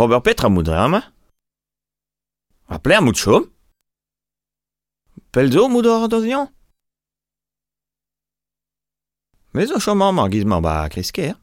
Robert Petra moudre ama? A pler mout chom? Pel zo moudor da zian Mezo chom am ar gizman ba kresker.